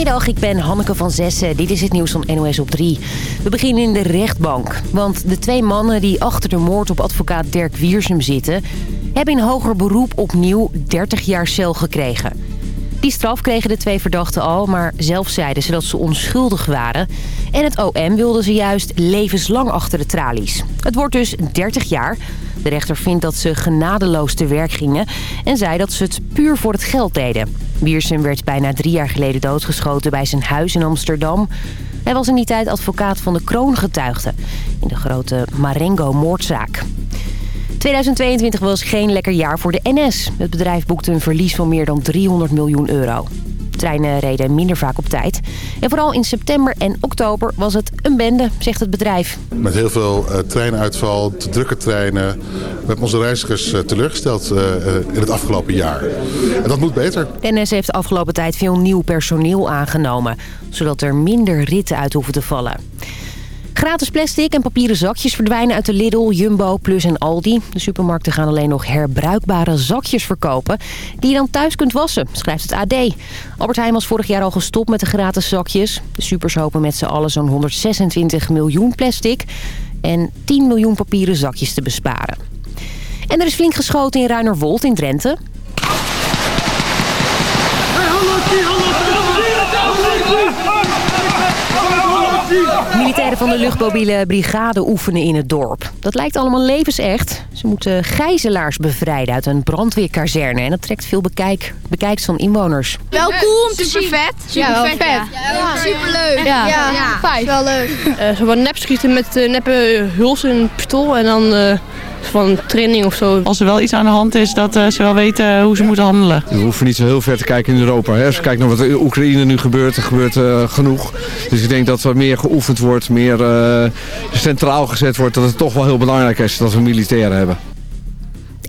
Goedemiddag, ik ben Hanneke van Zessen. Dit is het nieuws van NOS op 3. We beginnen in de rechtbank. Want de twee mannen die achter de moord op advocaat Dirk Wiersum zitten... hebben in hoger beroep opnieuw 30 jaar cel gekregen. Die straf kregen de twee verdachten al, maar zelf zeiden ze dat ze onschuldig waren. En het OM wilde ze juist levenslang achter de tralies. Het wordt dus 30 jaar. De rechter vindt dat ze genadeloos te werk gingen en zei dat ze het puur voor het geld deden. Wiersum werd bijna drie jaar geleden doodgeschoten bij zijn huis in Amsterdam. Hij was in die tijd advocaat van de kroongetuigde in de grote Marengo-moordzaak. 2022 was geen lekker jaar voor de NS. Het bedrijf boekte een verlies van meer dan 300 miljoen euro. Treinen reden minder vaak op tijd. En vooral in september en oktober was het een bende, zegt het bedrijf. Met heel veel uh, treinuitval, te drukke treinen. We hebben onze reizigers uh, teleurgesteld uh, in het afgelopen jaar. En dat moet beter. De NS heeft de afgelopen tijd veel nieuw personeel aangenomen. Zodat er minder ritten uit hoeven te vallen. Gratis plastic en papieren zakjes verdwijnen uit de Lidl, Jumbo, Plus en Aldi. De supermarkten gaan alleen nog herbruikbare zakjes verkopen... die je dan thuis kunt wassen, schrijft het AD. Albert Heijn was vorig jaar al gestopt met de gratis zakjes. De supers hopen met z'n allen zo'n 126 miljoen plastic... en 10 miljoen papieren zakjes te besparen. En er is flink geschoten in Ruinerwold in Drenthe. Militairen van de luchtmobiele brigade oefenen in het dorp. Dat lijkt allemaal levensecht. Ze moeten gijzelaars bevrijden uit een brandweerkazerne. En dat trekt veel bekijk, bekijks van inwoners. Wel cool om te zien. vet. Super ja, vet. Ja, ja. Superleuk. Ja, ja. ja. wel leuk. Uh, zo wat nep schieten met uh, neppe huls en een pistool. En dan... Uh, van training of zo. Als er wel iets aan de hand is, dat uh, ze wel weten hoe ze moeten handelen. We hoeven niet zo heel ver te kijken in Europa. Hè. Als je kijkt naar wat in Oekraïne nu gebeurt, er gebeurt uh, genoeg. Dus ik denk dat er meer geoefend wordt, meer uh, centraal gezet wordt. Dat het toch wel heel belangrijk is dat we militairen hebben.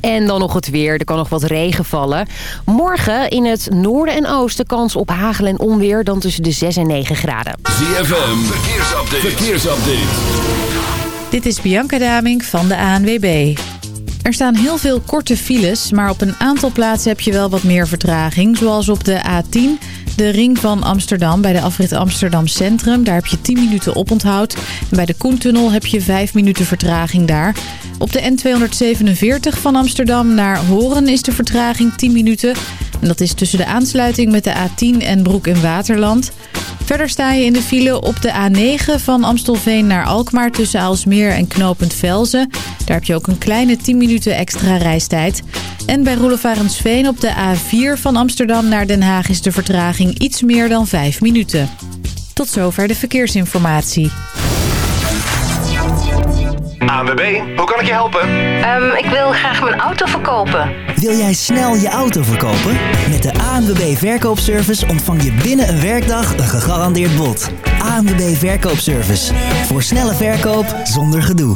En dan nog het weer. Er kan nog wat regen vallen. Morgen in het noorden en oosten kans op hagel en onweer dan tussen de 6 en 9 graden. ZFM, verkeersupdate. verkeersupdate. Dit is Bianca Daming van de ANWB. Er staan heel veel korte files, maar op een aantal plaatsen heb je wel wat meer vertraging. Zoals op de A10, de ring van Amsterdam bij de afrit Amsterdam Centrum. Daar heb je 10 minuten oponthoud. En bij de Koentunnel heb je 5 minuten vertraging daar. Op de N247 van Amsterdam naar Horen is de vertraging 10 minuten. En dat is tussen de aansluiting met de A10 en Broek in Waterland. Verder sta je in de file op de A9 van Amstelveen naar Alkmaar tussen Aalsmeer en Knopend Velzen. Daar heb je ook een kleine 10 minuten extra reistijd. En bij Roelevarensveen op de A4 van Amsterdam naar Den Haag is de vertraging iets meer dan 5 minuten. Tot zover de verkeersinformatie. ANWB, hoe kan ik je helpen? Um, ik wil graag mijn auto verkopen. Wil jij snel je auto verkopen? Met de ANWB Verkoopservice ontvang je binnen een werkdag een gegarandeerd bod. ANWB Verkoopservice. Voor snelle verkoop zonder gedoe.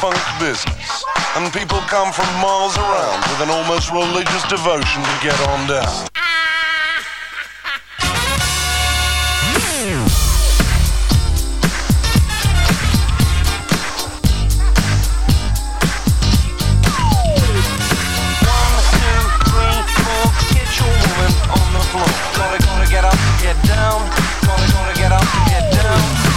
Funk business. And people come from miles around with an almost religious devotion to get on there. Some strange folk, a kitchen woman on the block, for I gotta get up, get down.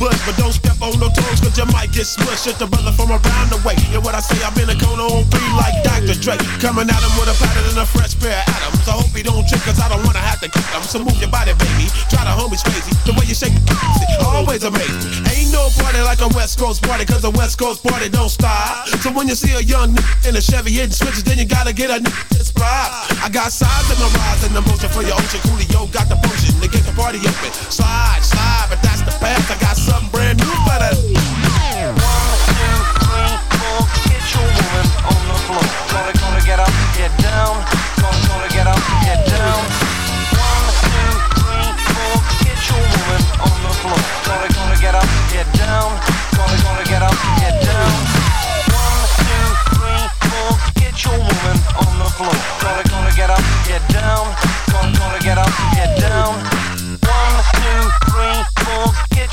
But don't step on no toes, cause you might get smushed. It's the brother from around the way. And what I say, I'm in a cone on three like Dr. Dre. Coming at him with a pattern and a fresh pair of atoms. I hope he don't trip, cause I don't wanna have to kick him. So move your body, baby. Try the homies crazy. The way you shake it, always amazing. Ain't no party like a West Coast party, cause a West Coast party don't stop. So when you see a young in a Chevy hitting switches, then you gotta get a. I got size in my rise and emotion for your ocean. Coolio got the potion to get the party open. Slide, slide,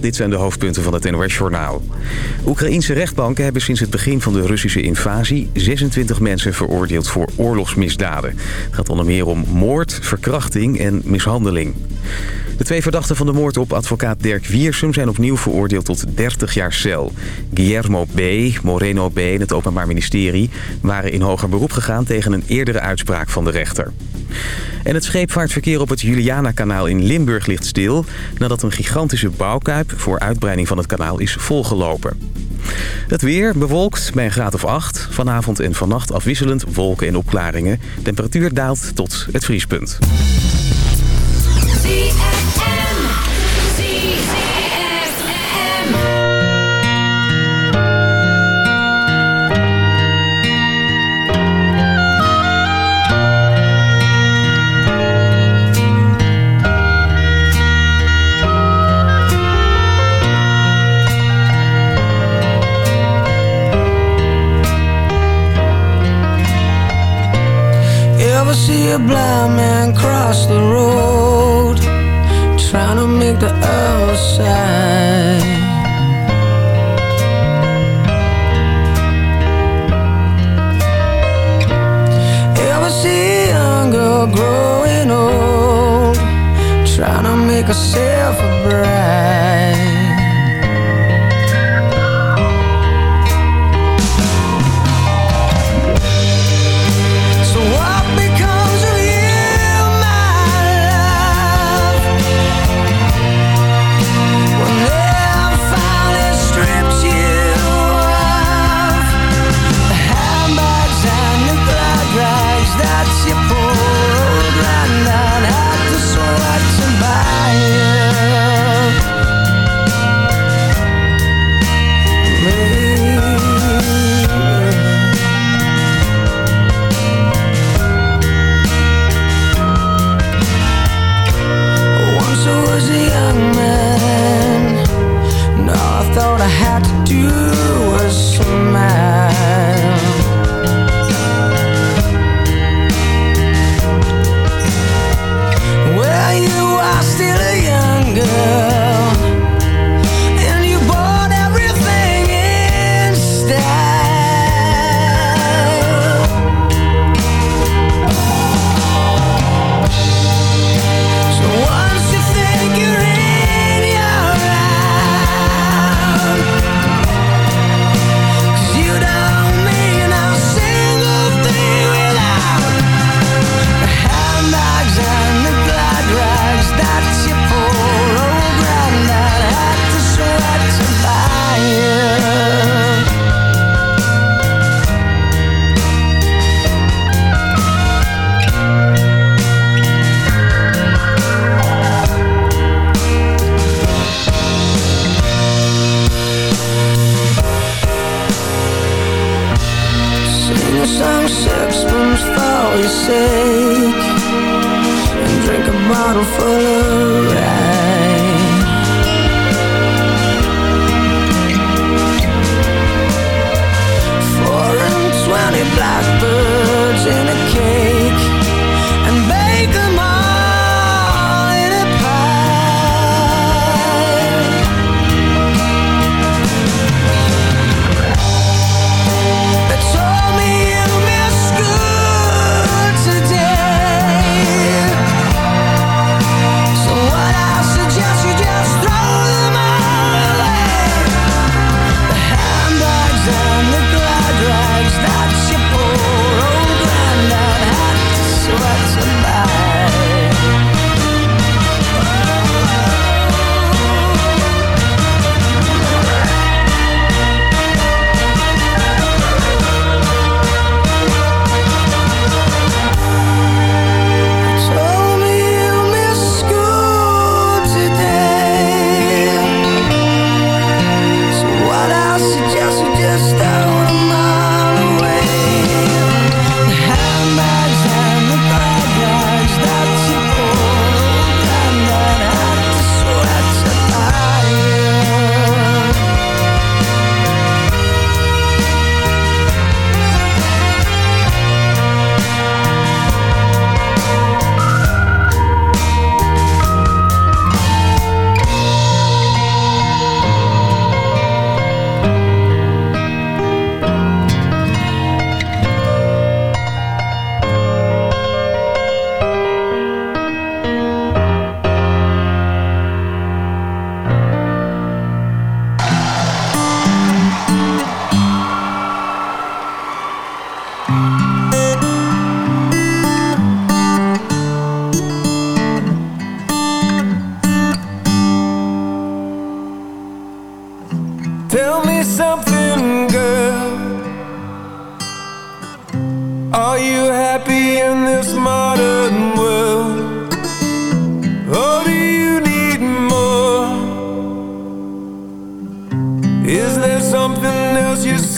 Dit zijn de hoofdpunten van het NOS-journaal. Oekraïense rechtbanken hebben sinds het begin van de Russische invasie... 26 mensen veroordeeld voor oorlogsmisdaden. Het gaat onder meer om moord, verkrachting en mishandeling. De twee verdachten van de moord op advocaat Dirk Wiersum... zijn opnieuw veroordeeld tot 30 jaar cel. Guillermo B., Moreno B. en het Openbaar Ministerie... waren in hoger beroep gegaan tegen een eerdere uitspraak van de rechter. En het scheepvaartverkeer op het Juliana-kanaal in Limburg ligt stil... nadat een gigantische bouwkuip voor uitbreiding van het kanaal is volgelopen. Het weer bewolkt bij een graad of 8. Vanavond en vannacht afwisselend wolken en opklaringen. Temperatuur daalt tot het vriespunt. a blind man cross the road Trying to make the earth sigh Ever see young girl growing old Trying to make herself a bride?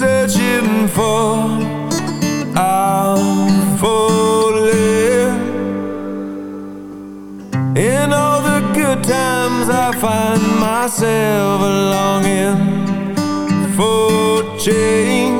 searching for I'm falling In all the good times I find myself longing for change.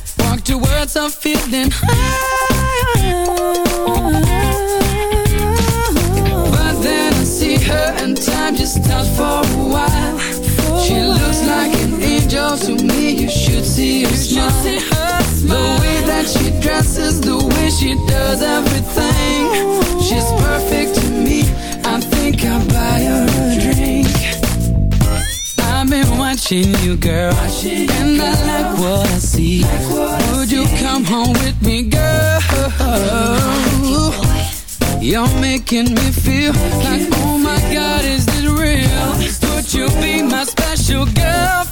walk towards her feeling high. But then I see her and time just stops for a while. She looks like an angel to me. You should see her smile. The way that she dresses, the way she does everything. She's perfect watching you, girl, and I like what I see. Would you come home with me, girl? You're making me feel like, oh my God, is this real? Would you be my special girlfriend,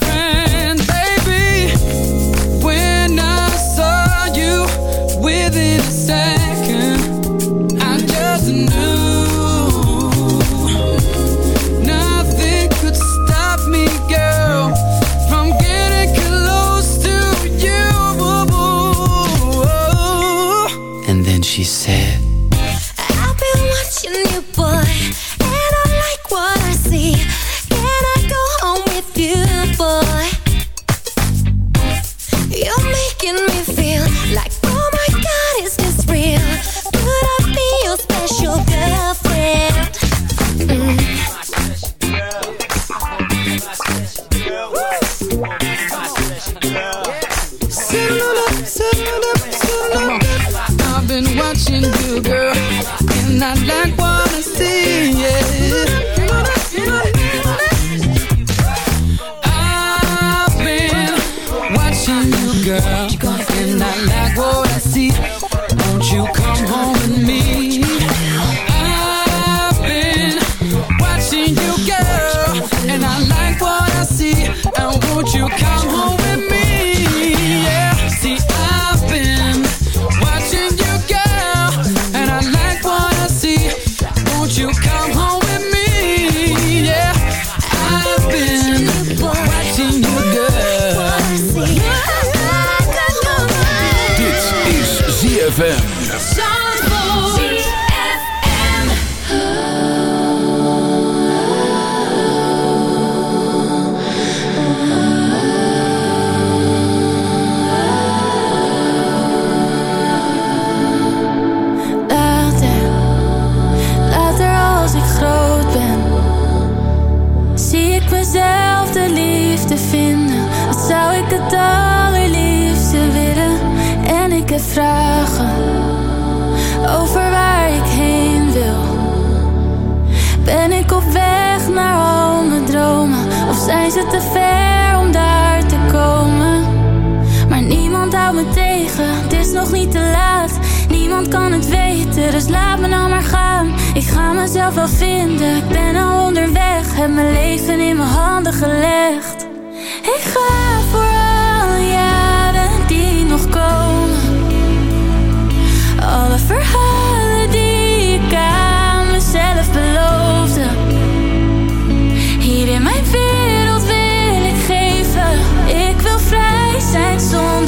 Ik ben al onderweg, heb mijn leven in mijn handen gelegd. Ik ga voor alle jaren die nog komen. Alle verhalen die ik aan mezelf beloofde. Hier in mijn wereld wil ik geven. Ik wil vrij zijn zonder.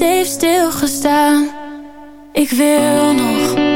heeft stilgestaan. Ik wil nog.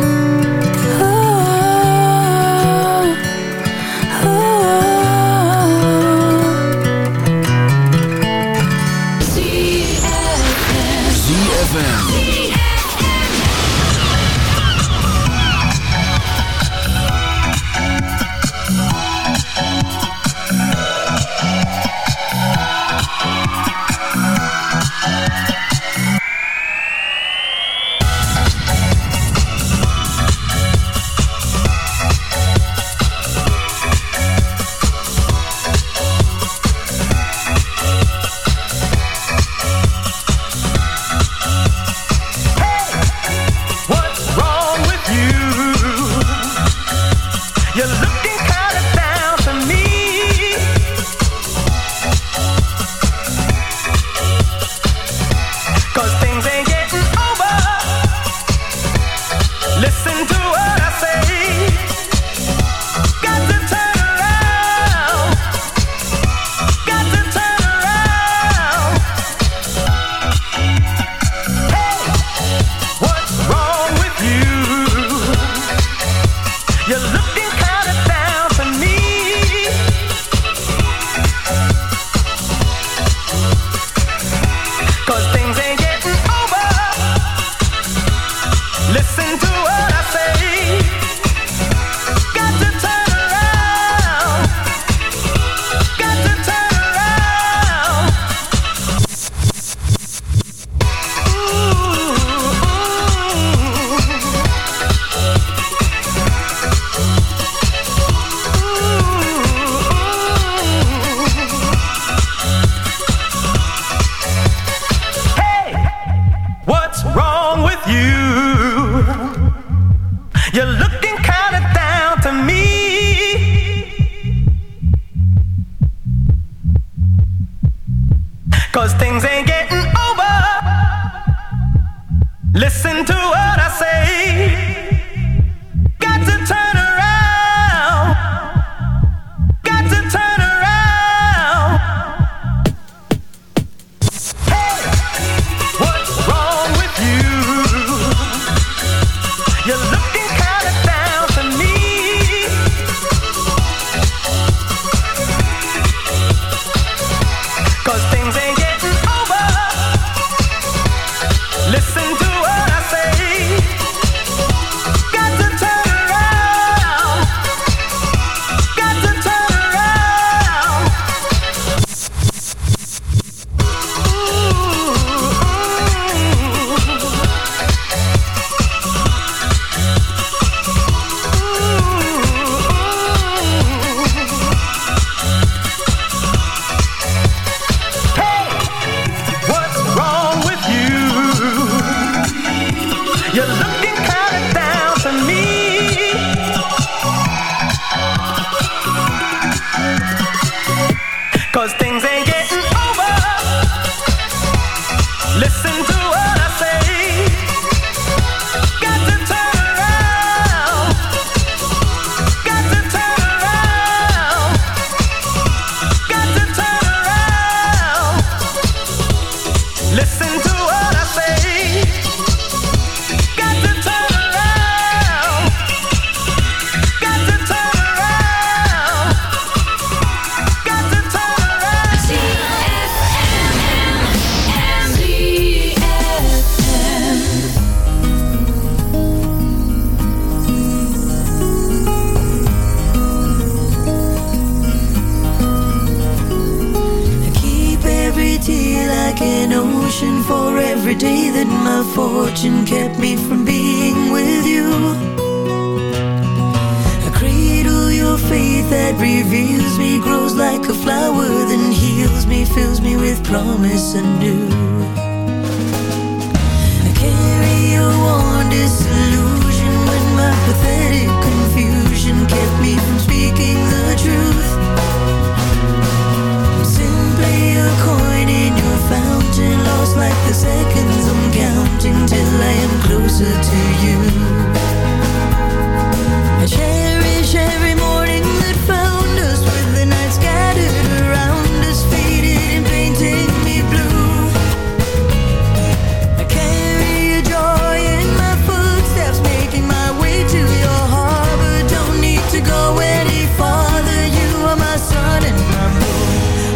Yeah.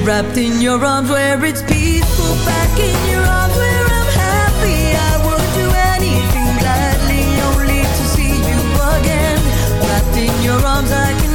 Wrapped in your arms where it's peaceful Back in your arms where I'm happy. I would do anything gladly Only to see you again. Wrapped in your arms I can